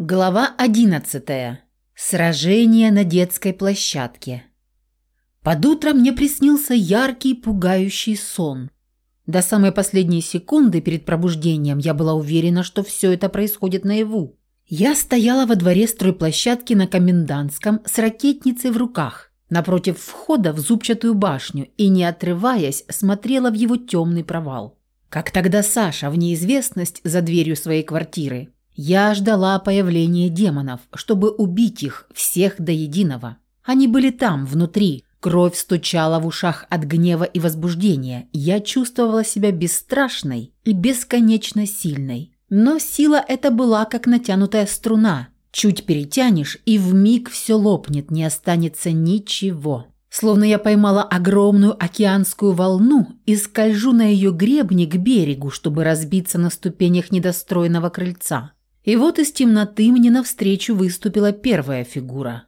Глава 11. Сражение на детской площадке. Под утро мне приснился яркий, пугающий сон. До самой последней секунды перед пробуждением я была уверена, что все это происходит наяву. Я стояла во дворе стройплощадки на Комендантском с ракетницей в руках, напротив входа в зубчатую башню и, не отрываясь, смотрела в его темный провал. Как тогда Саша в неизвестность за дверью своей квартиры – я ждала появления демонов, чтобы убить их всех до единого. Они были там, внутри. Кровь стучала в ушах от гнева и возбуждения. Я чувствовала себя бесстрашной и бесконечно сильной. Но сила эта была как натянутая струна. Чуть перетянешь, и в миг все лопнет, не останется ничего. Словно я поймала огромную океанскую волну и скольжу на ее гребне к берегу, чтобы разбиться на ступенях недостроенного крыльца. И вот из темноты мне навстречу выступила первая фигура.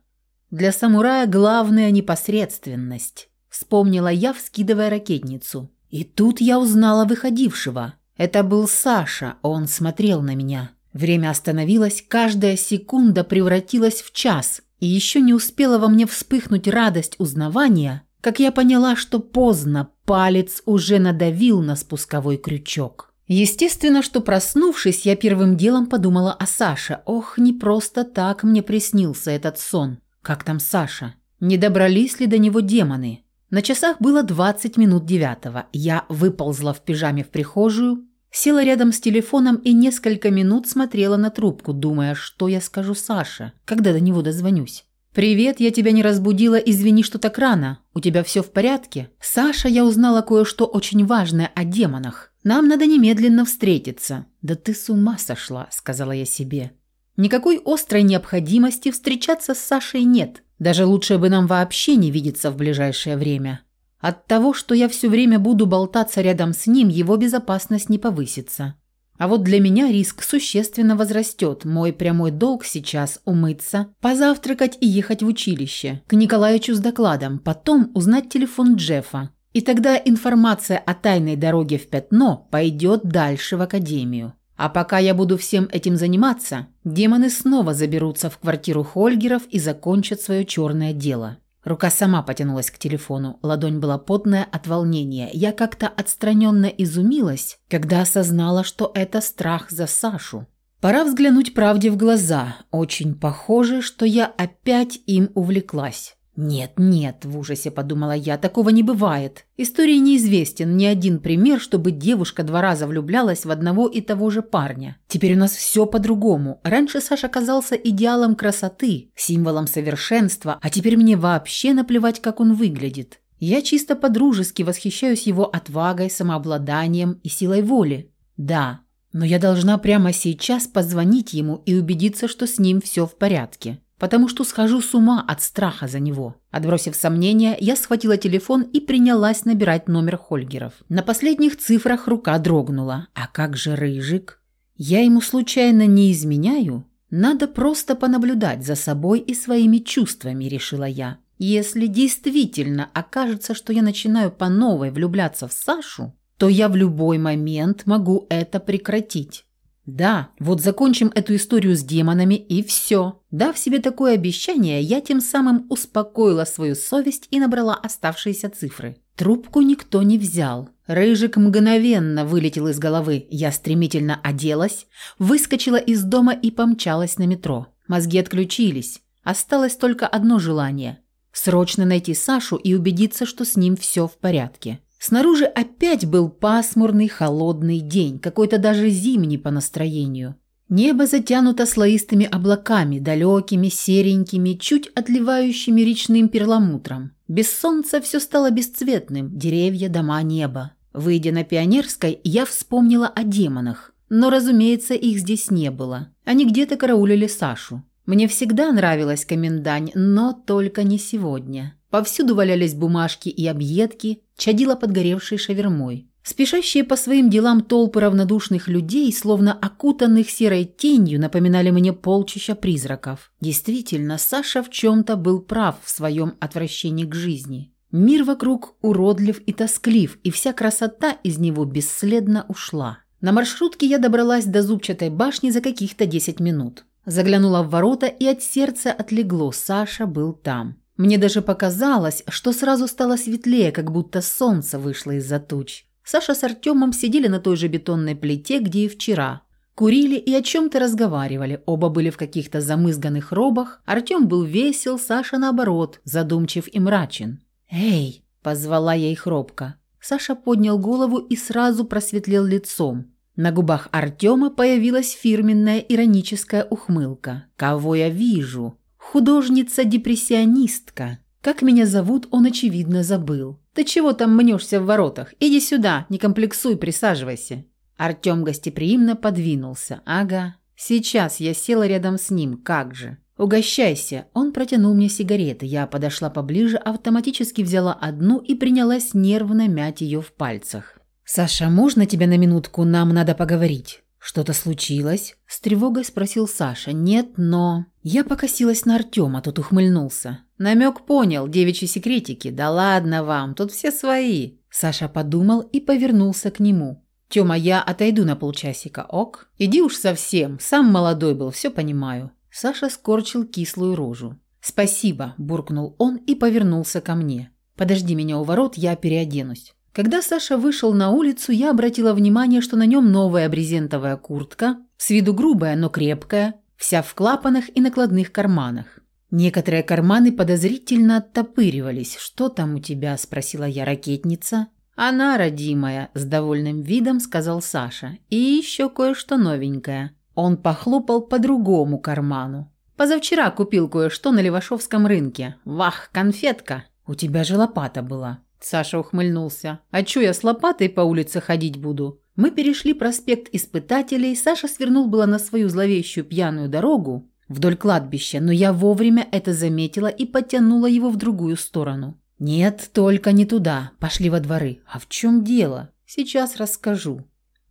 Для самурая главная непосредственность. Вспомнила я, вскидывая ракетницу. И тут я узнала выходившего. Это был Саша, он смотрел на меня. Время остановилось, каждая секунда превратилась в час, и еще не успела во мне вспыхнуть радость узнавания, как я поняла, что поздно, палец уже надавил на спусковой крючок. Естественно, что проснувшись, я первым делом подумала о Саше. Ох, не просто так мне приснился этот сон. Как там Саша? Не добрались ли до него демоны? На часах было 20 минут девятого. Я выползла в пижаме в прихожую, села рядом с телефоном и несколько минут смотрела на трубку, думая, что я скажу Саше, когда до него дозвонюсь. «Привет, я тебя не разбудила, извини, что так рано. У тебя все в порядке?» «Саша, я узнала кое-что очень важное о демонах. Нам надо немедленно встретиться». «Да ты с ума сошла», – сказала я себе. «Никакой острой необходимости встречаться с Сашей нет. Даже лучше бы нам вообще не видеться в ближайшее время. От того, что я все время буду болтаться рядом с ним, его безопасность не повысится. А вот для меня риск существенно возрастет. Мой прямой долг сейчас – умыться, позавтракать и ехать в училище. К Николаевичу с докладом, потом узнать телефон Джеффа. И тогда информация о тайной дороге в пятно пойдет дальше в академию. А пока я буду всем этим заниматься, демоны снова заберутся в квартиру Хольгеров и закончат свое черное дело. Рука сама потянулась к телефону, ладонь была потная от волнения. Я как-то отстраненно изумилась, когда осознала, что это страх за Сашу. Пора взглянуть правде в глаза. Очень похоже, что я опять им увлеклась. «Нет, нет», – в ужасе подумала я, – «такого не бывает. Истории неизвестен ни один пример, чтобы девушка два раза влюблялась в одного и того же парня. Теперь у нас все по-другому. Раньше Саша казался идеалом красоты, символом совершенства, а теперь мне вообще наплевать, как он выглядит. Я чисто по-дружески восхищаюсь его отвагой, самообладанием и силой воли. Да, но я должна прямо сейчас позвонить ему и убедиться, что с ним все в порядке потому что схожу с ума от страха за него. Отбросив сомнения, я схватила телефон и принялась набирать номер Хольгеров. На последних цифрах рука дрогнула. А как же Рыжик? Я ему случайно не изменяю? Надо просто понаблюдать за собой и своими чувствами, решила я. Если действительно окажется, что я начинаю по новой влюбляться в Сашу, то я в любой момент могу это прекратить. Да, вот закончим эту историю с демонами и все. Дав себе такое обещание, я тем самым успокоила свою совесть и набрала оставшиеся цифры. Трубку никто не взял. Рыжик мгновенно вылетел из головы. Я стремительно оделась, выскочила из дома и помчалась на метро. Мозги отключились. Осталось только одно желание – срочно найти Сашу и убедиться, что с ним все в порядке. Снаружи опять был пасмурный, холодный день, какой-то даже зимний по настроению. Небо затянуто слоистыми облаками, далекими, серенькими, чуть отливающими речным перламутром. Без солнца все стало бесцветным, деревья, дома, небо. Выйдя на Пионерской, я вспомнила о демонах. Но, разумеется, их здесь не было. Они где-то караулили Сашу. Мне всегда нравилась комендань, но только не сегодня. Повсюду валялись бумажки и объедки, чадила подгоревшей шавермой. Спешащие по своим делам толпы равнодушных людей, словно окутанных серой тенью, напоминали мне полчища призраков. Действительно, Саша в чем-то был прав в своем отвращении к жизни. Мир вокруг уродлив и тосклив, и вся красота из него бесследно ушла. На маршрутке я добралась до зубчатой башни за каких-то 10 минут. Заглянула в ворота, и от сердца отлегло. Саша был там. Мне даже показалось, что сразу стало светлее, как будто солнце вышло из-за туч. Саша с Артемом сидели на той же бетонной плите, где и вчера. Курили и о чем-то разговаривали. Оба были в каких-то замызганных робах. Артем был весел, Саша, наоборот, задумчив и мрачен. «Эй!» – позвала я их робко. Саша поднял голову и сразу просветлел лицом. На губах Артема появилась фирменная ироническая ухмылка. «Кого я вижу?» «Художница-депрессионистка». Как меня зовут, он, очевидно, забыл. «Ты чего там мнешься в воротах? Иди сюда, не комплексуй, присаживайся». Артем гостеприимно подвинулся. «Ага, сейчас я села рядом с ним, как же». «Угощайся!» Он протянул мне сигареты. Я подошла поближе, автоматически взяла одну и принялась нервно мять ее в пальцах. «Саша, можно тебя на минутку? Нам надо поговорить». «Что-то случилось?» – с тревогой спросил Саша. «Нет, но...» Я покосилась на Артема, тот ухмыльнулся. «Намек понял, девичьи секретики. Да ладно вам, тут все свои». Саша подумал и повернулся к нему. «Тёма, я отойду на полчасика, ок? Иди уж совсем, сам молодой был, все понимаю». Саша скорчил кислую рожу. «Спасибо», – буркнул он и повернулся ко мне. «Подожди меня у ворот, я переоденусь». Когда Саша вышел на улицу, я обратила внимание, что на нем новая брезентовая куртка, с виду грубая, но крепкая, вся в клапанах и накладных карманах. Некоторые карманы подозрительно оттопыривались. «Что там у тебя?» – спросила я ракетница. «Она, родимая», – с довольным видом сказал Саша. «И еще кое-что новенькое». Он похлопал по другому карману. «Позавчера купил кое-что на Левашовском рынке. Вах, конфетка! У тебя же лопата была». Саша ухмыльнулся. «А чё я с лопатой по улице ходить буду?» Мы перешли проспект Испытателей, Саша свернул было на свою зловещую пьяную дорогу вдоль кладбища, но я вовремя это заметила и подтянула его в другую сторону. «Нет, только не туда. Пошли во дворы. А в чем дело? Сейчас расскажу».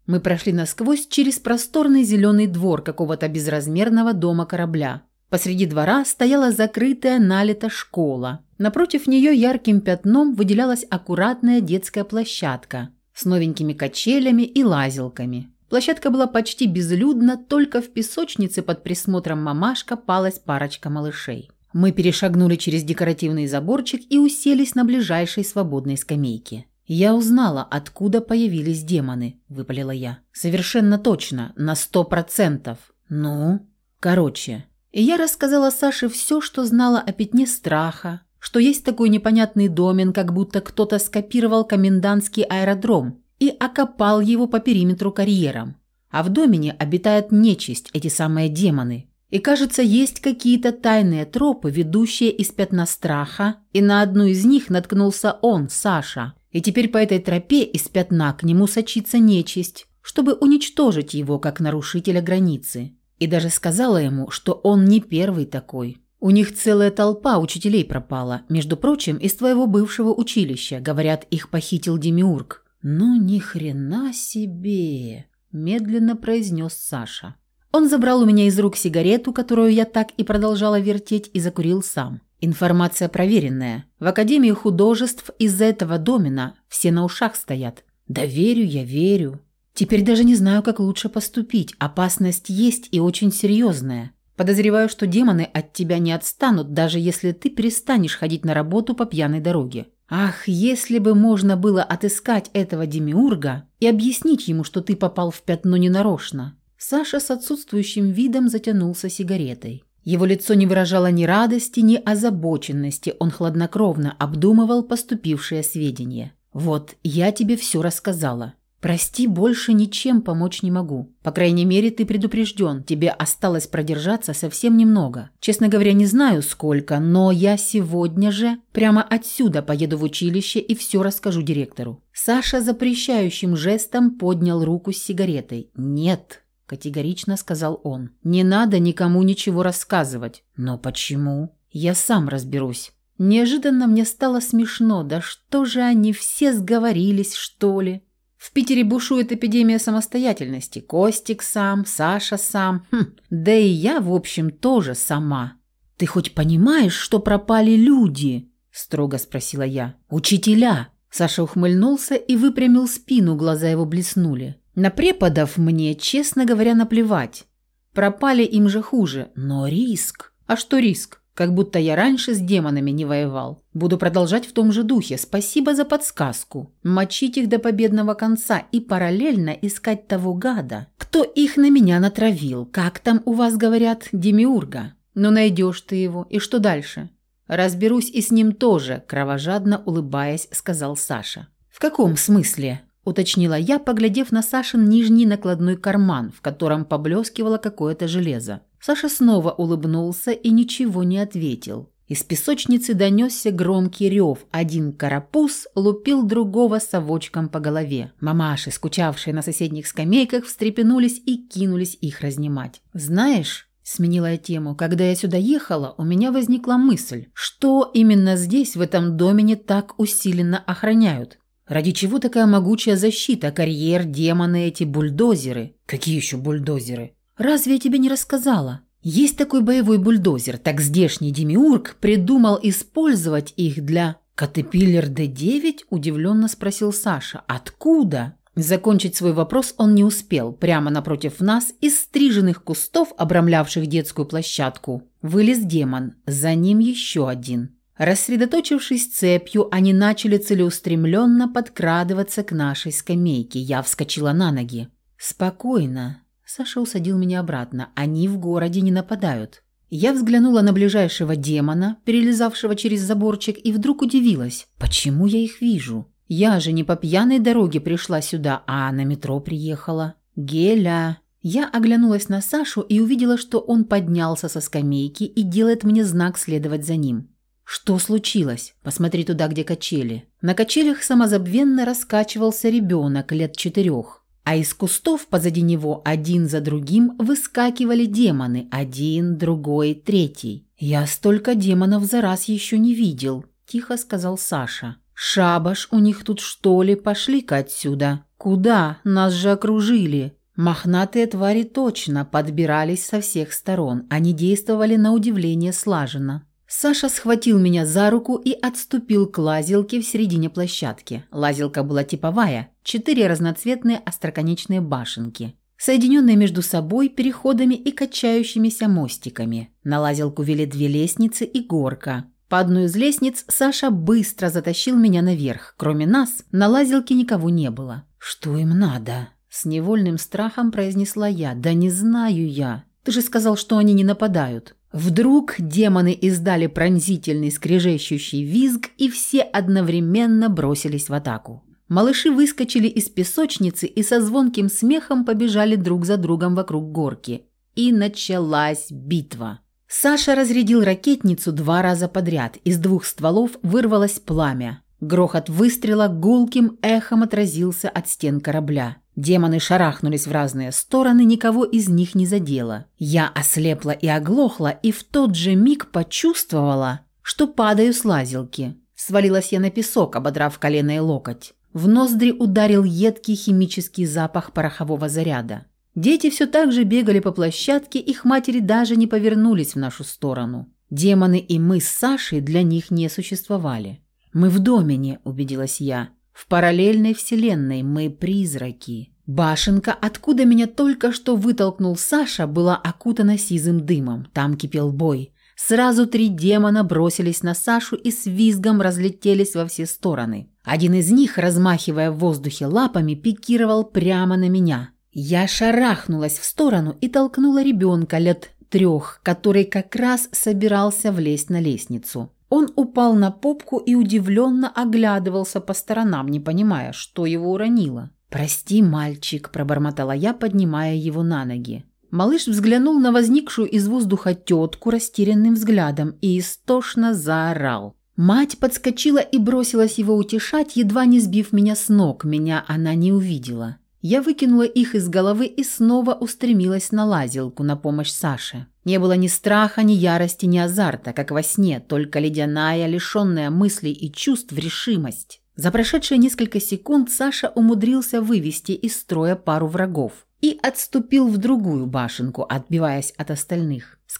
Мы прошли насквозь через просторный зеленый двор какого-то безразмерного дома корабля. Посреди двора стояла закрытая налита школа. Напротив нее ярким пятном выделялась аккуратная детская площадка с новенькими качелями и лазилками. Площадка была почти безлюдна, только в песочнице под присмотром мамашка палась парочка малышей. Мы перешагнули через декоративный заборчик и уселись на ближайшей свободной скамейке. «Я узнала, откуда появились демоны», – выпалила я. «Совершенно точно, на сто процентов. Ну? Короче, и я рассказала Саше все, что знала о пятне страха, что есть такой непонятный домен, как будто кто-то скопировал комендантский аэродром и окопал его по периметру карьером. А в домене обитает нечисть, эти самые демоны. И кажется, есть какие-то тайные тропы, ведущие из пятна страха, и на одну из них наткнулся он, Саша. И теперь по этой тропе из пятна к нему сочится нечисть, чтобы уничтожить его как нарушителя границы. И даже сказала ему, что он не первый такой. У них целая толпа учителей пропала, между прочим, из твоего бывшего училища. Говорят, их похитил Демиург. Ну ни хрена себе, медленно произнес Саша. Он забрал у меня из рук сигарету, которую я так и продолжала вертеть, и закурил сам. Информация проверенная. В Академии художеств из-за этого домена все на ушах стоят. Да верю я, верю. Теперь даже не знаю, как лучше поступить. Опасность есть и очень серьезная. Подозреваю, что демоны от тебя не отстанут, даже если ты перестанешь ходить на работу по пьяной дороге. Ах, если бы можно было отыскать этого демиурга и объяснить ему, что ты попал в пятно ненарочно. Саша с отсутствующим видом затянулся сигаретой. Его лицо не выражало ни радости, ни озабоченности, он хладнокровно обдумывал поступившие сведения. «Вот, я тебе все рассказала. «Прости, больше ничем помочь не могу. По крайней мере, ты предупрежден. Тебе осталось продержаться совсем немного. Честно говоря, не знаю сколько, но я сегодня же прямо отсюда поеду в училище и все расскажу директору». Саша запрещающим жестом поднял руку с сигаретой. «Нет», – категорично сказал он. «Не надо никому ничего рассказывать». «Но почему?» «Я сам разберусь». Неожиданно мне стало смешно. Да что же они все сговорились, что ли? В Питере бушует эпидемия самостоятельности. Костик сам, Саша сам. Хм, да и я, в общем, тоже сама. «Ты хоть понимаешь, что пропали люди?» – строго спросила я. «Учителя!» Саша ухмыльнулся и выпрямил спину, глаза его блеснули. На преподов мне, честно говоря, наплевать. Пропали им же хуже, но риск. А что риск? Как будто я раньше с демонами не воевал. Буду продолжать в том же духе. Спасибо за подсказку. Мочить их до победного конца и параллельно искать того гада, кто их на меня натравил. Как там у вас говорят, демиурга? Ну найдешь ты его. И что дальше? Разберусь и с ним тоже, кровожадно улыбаясь, сказал Саша. В каком смысле? уточнила я, поглядев на Сашин нижний накладной карман, в котором поблескивало какое-то железо. Саша снова улыбнулся и ничего не ответил. Из песочницы донесся громкий рев. Один карапуз лупил другого совочком по голове. Мамаши, скучавшие на соседних скамейках, встрепенулись и кинулись их разнимать. «Знаешь...» – сменила я тему. «Когда я сюда ехала, у меня возникла мысль, что именно здесь, в этом доме, не так усиленно охраняют. Ради чего такая могучая защита, карьер, демоны эти, бульдозеры? Какие еще бульдозеры? Разве я тебе не рассказала? Есть такой боевой бульдозер, так здешний демиург придумал использовать их для... «Катепиллер Д-9?» – удивленно спросил Саша. «Откуда?» Закончить свой вопрос он не успел. Прямо напротив нас, из стриженных кустов, обрамлявших детскую площадку, вылез демон. За ним еще один. Рассредоточившись цепью, они начали целеустремленно подкрадываться к нашей скамейке. Я вскочила на ноги. «Спокойно». Саша усадил меня обратно. «Они в городе не нападают». Я взглянула на ближайшего демона, перелезавшего через заборчик, и вдруг удивилась. «Почему я их вижу? Я же не по пьяной дороге пришла сюда, а на метро приехала». «Геля». Я оглянулась на Сашу и увидела, что он поднялся со скамейки и делает мне знак следовать за ним. «Что случилось? Посмотри туда, где качели». На качелях самозабвенно раскачивался ребенок лет четырех, а из кустов позади него один за другим выскакивали демоны, один, другой, третий. «Я столько демонов за раз еще не видел», – тихо сказал Саша. «Шабаш у них тут что ли? Пошли-ка отсюда». «Куда? Нас же окружили». Мохнатые твари точно подбирались со всех сторон. Они действовали на удивление слаженно. Саша схватил меня за руку и отступил к лазилке в середине площадки. Лазилка была типовая, четыре разноцветные остроконечные башенки, соединенные между собой переходами и качающимися мостиками. На лазилку вели две лестницы и горка. По одной из лестниц Саша быстро затащил меня наверх. Кроме нас, на лазилке никого не было. «Что им надо?» С невольным страхом произнесла я. «Да не знаю я. Ты же сказал, что они не нападают». Вдруг демоны издали пронзительный скрежещущий визг, и все одновременно бросились в атаку. Малыши выскочили из песочницы и со звонким смехом побежали друг за другом вокруг горки. И началась битва. Саша разрядил ракетницу два раза подряд. Из двух стволов вырвалось пламя. Грохот выстрела гулким эхом отразился от стен корабля. Демоны шарахнулись в разные стороны, никого из них не задело. Я ослепла и оглохла, и в тот же миг почувствовала, что падаю с лазилки. Свалилась я на песок, ободрав колено и локоть. В ноздри ударил едкий химический запах порохового заряда. Дети все так же бегали по площадке, их матери даже не повернулись в нашу сторону. Демоны и мы с Сашей для них не существовали. «Мы в домене», – убедилась я. В параллельной вселенной мы призраки. Башенка, откуда меня только что вытолкнул Саша, была окутана сизым дымом. Там кипел бой. Сразу три демона бросились на Сашу и с визгом разлетелись во все стороны. Один из них, размахивая в воздухе лапами, пикировал прямо на меня. Я шарахнулась в сторону и толкнула ребенка лет трех, который как раз собирался влезть на лестницу. Он упал на попку и удивленно оглядывался по сторонам, не понимая, что его уронило. «Прости, мальчик», – пробормотала я, поднимая его на ноги. Малыш взглянул на возникшую из воздуха тетку растерянным взглядом и истошно заорал. Мать подскочила и бросилась его утешать, едва не сбив меня с ног. Меня она не увидела. Я выкинула их из головы и снова устремилась на лазилку на помощь Саше. Не было ни страха, ни ярости, ни азарта, как во сне, только ледяная, лишенная мыслей и чувств решимость. За прошедшие несколько секунд Саша умудрился вывести из строя пару врагов и отступил в другую башенку, отбиваясь от остальных. С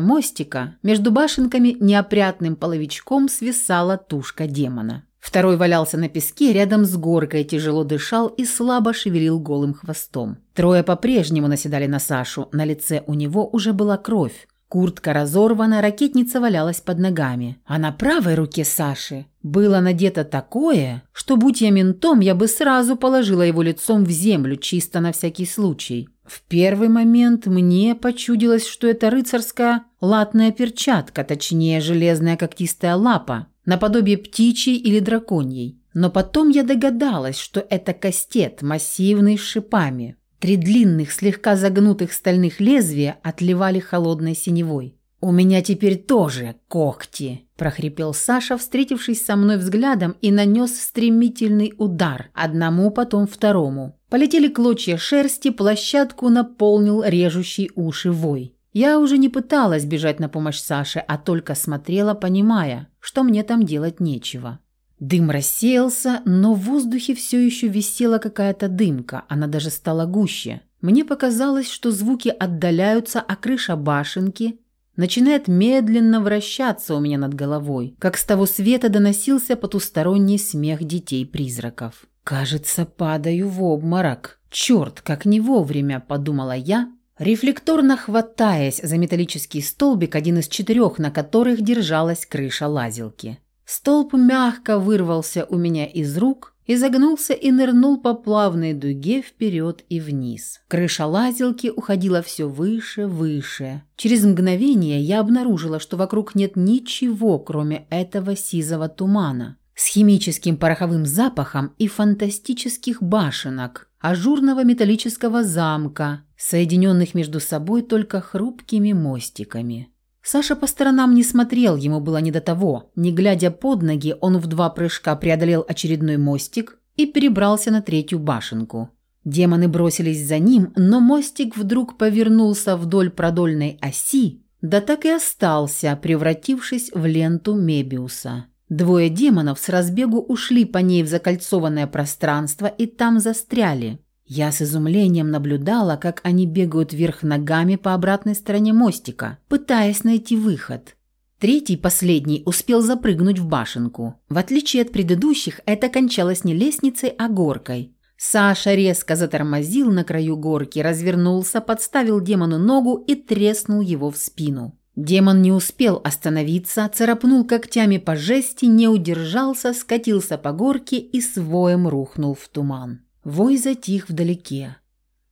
мостика между башенками неопрятным половичком свисала тушка демона. Второй валялся на песке рядом с горкой, тяжело дышал и слабо шевелил голым хвостом. Трое по-прежнему наседали на Сашу, на лице у него уже была кровь. Куртка разорвана, ракетница валялась под ногами. А на правой руке Саши было надето такое, что, будь я ментом, я бы сразу положила его лицом в землю, чисто на всякий случай. В первый момент мне почудилось, что это рыцарская латная перчатка, точнее железная когтистая лапа, наподобие птичьей или драконьей. Но потом я догадалась, что это кастет, массивный с шипами. Три длинных, слегка загнутых стальных лезвия отливали холодной синевой. «У меня теперь тоже когти», – прохрипел Саша, встретившись со мной взглядом и нанес стремительный удар, одному потом второму. Полетели клочья шерсти, площадку наполнил режущий уши вой. Я уже не пыталась бежать на помощь Саше, а только смотрела, понимая, что мне там делать нечего. Дым рассеялся, но в воздухе все еще висела какая-то дымка, она даже стала гуще. Мне показалось, что звуки отдаляются, а крыша башенки начинает медленно вращаться у меня над головой, как с того света доносился потусторонний смех детей-призраков. «Кажется, падаю в обморок. Черт, как не вовремя», – подумала я, рефлекторно хватаясь за металлический столбик, один из четырех, на которых держалась крыша лазилки. Столб мягко вырвался у меня из рук, изогнулся и нырнул по плавной дуге вперед и вниз. Крыша лазилки уходила все выше, выше. Через мгновение я обнаружила, что вокруг нет ничего, кроме этого сизого тумана с химическим пороховым запахом и фантастических башенок, ажурного металлического замка, соединенных между собой только хрупкими мостиками. Саша по сторонам не смотрел, ему было не до того. Не глядя под ноги, он в два прыжка преодолел очередной мостик и перебрался на третью башенку. Демоны бросились за ним, но мостик вдруг повернулся вдоль продольной оси, да так и остался, превратившись в ленту Мебиуса. Двое демонов с разбегу ушли по ней в закольцованное пространство и там застряли. Я с изумлением наблюдала, как они бегают вверх ногами по обратной стороне мостика, пытаясь найти выход. Третий, последний, успел запрыгнуть в башенку. В отличие от предыдущих, это кончалось не лестницей, а горкой. Саша резко затормозил на краю горки, развернулся, подставил демону ногу и треснул его в спину. Демон не успел остановиться, царапнул когтями по жести, не удержался, скатился по горке и своем рухнул в туман. Вой затих вдалеке.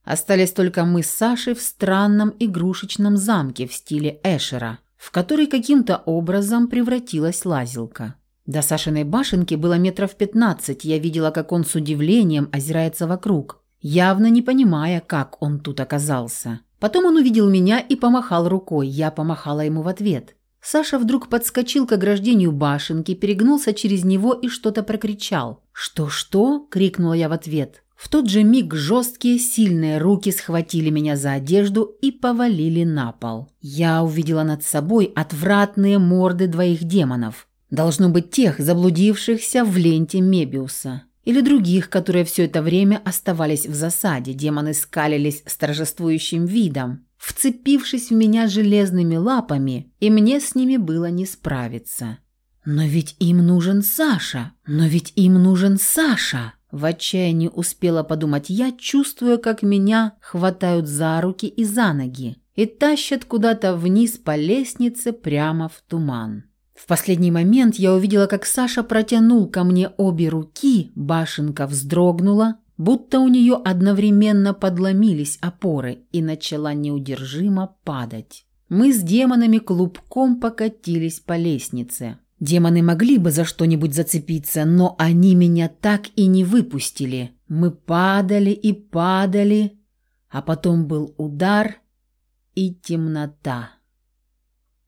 Остались только мы с Сашей в странном игрушечном замке в стиле Эшера, в который каким-то образом превратилась лазилка. До Сашиной башенки было метров пятнадцать, я видела, как он с удивлением озирается вокруг, явно не понимая, как он тут оказался. Потом он увидел меня и помахал рукой, я помахала ему в ответ. Саша вдруг подскочил к ограждению башенки, перегнулся через него и что-то прокричал. «Что-что?» – крикнула я в ответ. В тот же миг жесткие, сильные руки схватили меня за одежду и повалили на пол. Я увидела над собой отвратные морды двоих демонов. Должно быть тех, заблудившихся в ленте Мебиуса. Или других, которые все это время оставались в засаде. Демоны скалились с торжествующим видом, вцепившись в меня железными лапами, и мне с ними было не справиться. «Но ведь им нужен Саша! Но ведь им нужен Саша!» В отчаянии успела подумать я, чувствуя, как меня хватают за руки и за ноги и тащат куда-то вниз по лестнице прямо в туман. В последний момент я увидела, как Саша протянул ко мне обе руки, башенка вздрогнула, будто у нее одновременно подломились опоры и начала неудержимо падать. Мы с демонами клубком покатились по лестнице. Демоны могли бы за что-нибудь зацепиться, но они меня так и не выпустили. Мы падали и падали, а потом был удар и темнота.